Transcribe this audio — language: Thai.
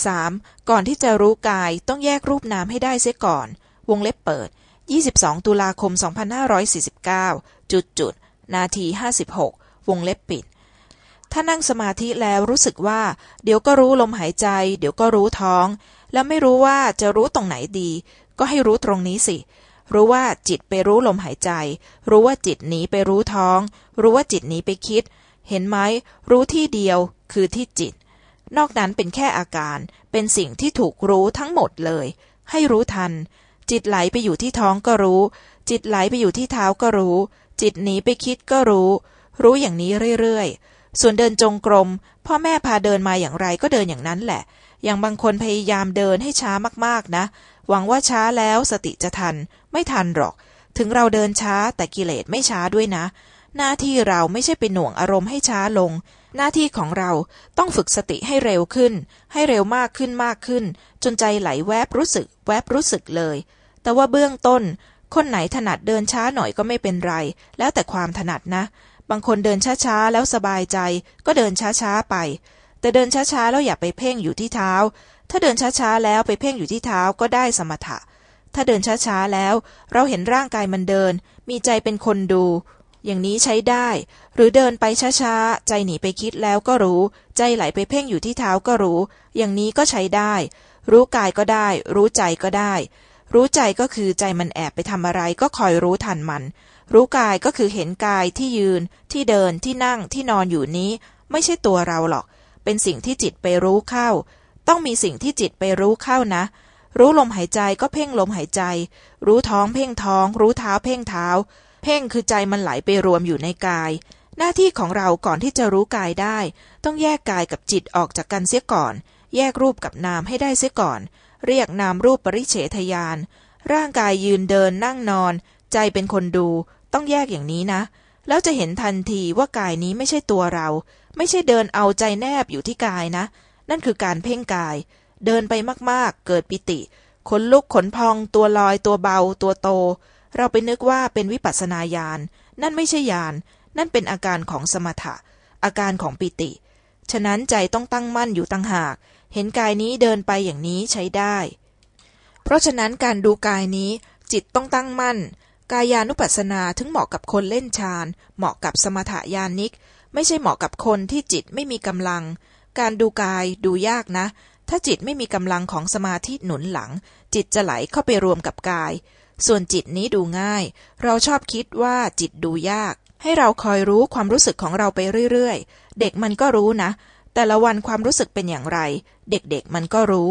3. ก่อนที่จะรู้กายต้องแยกรูปนามให้ได้เสียก่อน วงเล็บเปิด 22 ตุลาคม 2549 จุดจุด นาที 56 วงเล็บปิด ถ้านั่งสมาธิแล้วรู้สึกว่า เดี๋ยวก็รู้ลมหายใจ เดี๋ยวก็รู้ท้อง แล้วไม่รู้ว่าจะรู้ตรงไหนดี ก็ให้รู้ตรงนี้สิ รู้ว่าจิตไปรู้ลมหายใจ รู้ว่าจิตหนีไปรู้ท้อง รู้ว่าจิตหนีไปคิด เห็นไหมรู้ที่เดียวคือที่จิต นอกนั้นเป็นแค่อาการ เป็นสิ่งที่ถูกรู้ทั้งหมดเลย ให้รู้ทัน จิตไหลไปอยู่ที่ท้องก็รู้ จิตไหลไปอยู่ที่เท้าก็รู้ จิตหนีไปคิดก็รู้ รู้อย่างนี้เรื่อยๆ ส่วนเดินจงกรม พ่อแม่พาเดินมาอย่างไรก็เดินอย่างนั้นแหละ อย่างบางคนพยายามเดินให้ช้ามากๆนะ หวังว่าช้าแล้วสติจะทัน ไม่ทันหรอก ถึงเราเดินช้าแต่กิเลสไม่ช้าด้วยนะ หน้าที่เราไม่ใช่ไปหน่วงอารมณ์ให้ช้าลง หน้าที่ของเราต้องฝึกสติให้เร็วขึ้น ให้เร็วมากขึ้นมากขึ้น จนใจไหลแวบรู้สึก แวบรู้สึกเลย แต่ว่าเบื้องต้น คนไหนถนัดเดินช้าหน่อยก็ไม่เป็นไร แล้วแต่ความถนัดนะ บางคนเดินช้าๆแล้วสบายใจ ก็เดินช้าๆไป แต่เดินช้าๆแล้วอย่าไปเพ่งอยู่ที่เท้า ถ้าเดินช้าๆแล้วไปเพ่งอยู่ที่เท้าก็ได้สมถะถ้าเดินช้าๆแล้ว เราเห็นร่างกายมันเดิน มีใจเป็นคนดู อย่างนี้ใช้ได้ หรือเดินไปช้าๆ ใจหนีไปคิดแล้วก็รู้ ใจไหลไปเพ่งอยู่ที่เท้าก็รู้ อย่างนี้ก็ใช้ได้ รู้กายก็ได้ รู้ใจก็ได้ รู้ใจก็คือใจมันแอบไปทำอะไรก็คอยรู้ทันมัน รู้กายก็คือเห็นกายที่ยืน ที่เดินที่นั่งที่นอนอยู่นี้ ไม่ใช่ตัวเราหรอก เป็นสิ่งที่จิตไปรู้เข้า ต้องมีสิ่งที่จิตไปรู้เข้านะรู้ลมหายใจก็เพ่งลมหายใจ รู้ท้องเพ่งท้อง รู้เท้าเพ่งเท้า เพ่งคือใจมันไหลไปรวมอยู่ในกาย หน้าที่ของเราก่อนที่จะรู้กายได้ ต้องแยกกายกับจิตออกจากกันเสียก่อน แยกรูปกับนามให้ได้เสียก่อน เรียกนามรูปปริเฉทยาน ร่างกายยืนเดินนั่งนอน ใจเป็นคนดู ต้องแยกอย่างนี้นะ แล้วจะเห็นทันทีว่ากายนี้ไม่ใช่ตัวเรา ไม่ใช่เดินเอาใจแนบอยู่ที่กายนะ นั่นคือการเพ่งกาย เดินไปมากๆ เกิดปิติขนลุกขนพองตัวลอยตัวเบาตัวโต เราไปนึกว่าเป็นวิปัสนาญาณนั่นไม่ใช่ญาณนั่นเป็นอาการของสมถะ อาการของปิติ ฉะนั้นใจต้องตั้งมั่นอยู่ตั้งหาก เห็นกายนี้เดินไปอย่างนี้ใช้ได้ เพราะฉะนั้นการดูกายนี้ จิตต้องตั้งมั่น กายานุปัสสนาถึงเหมาะกับคนเล่นฌานเหมาะกับสมถะญาณิก ไม่ใช่เหมาะกับคนที่จิตไม่มีกำลัง การดูกายดูยากนะ ถ้าจิตไม่มีกำลังของสมาธิหนุนหลัง จิตจะไหลเข้าไปรวมกับกาย ส่วนจิตนี้ดูง่าย เราชอบคิดว่าจิตดูยาก ให้เราคอยรู้ความรู้สึกของเราไปเรื่อยๆ เด็กมันก็รู้นะ แต่ละวันความรู้สึกเป็นอย่างไร เด็กๆมันก็รู้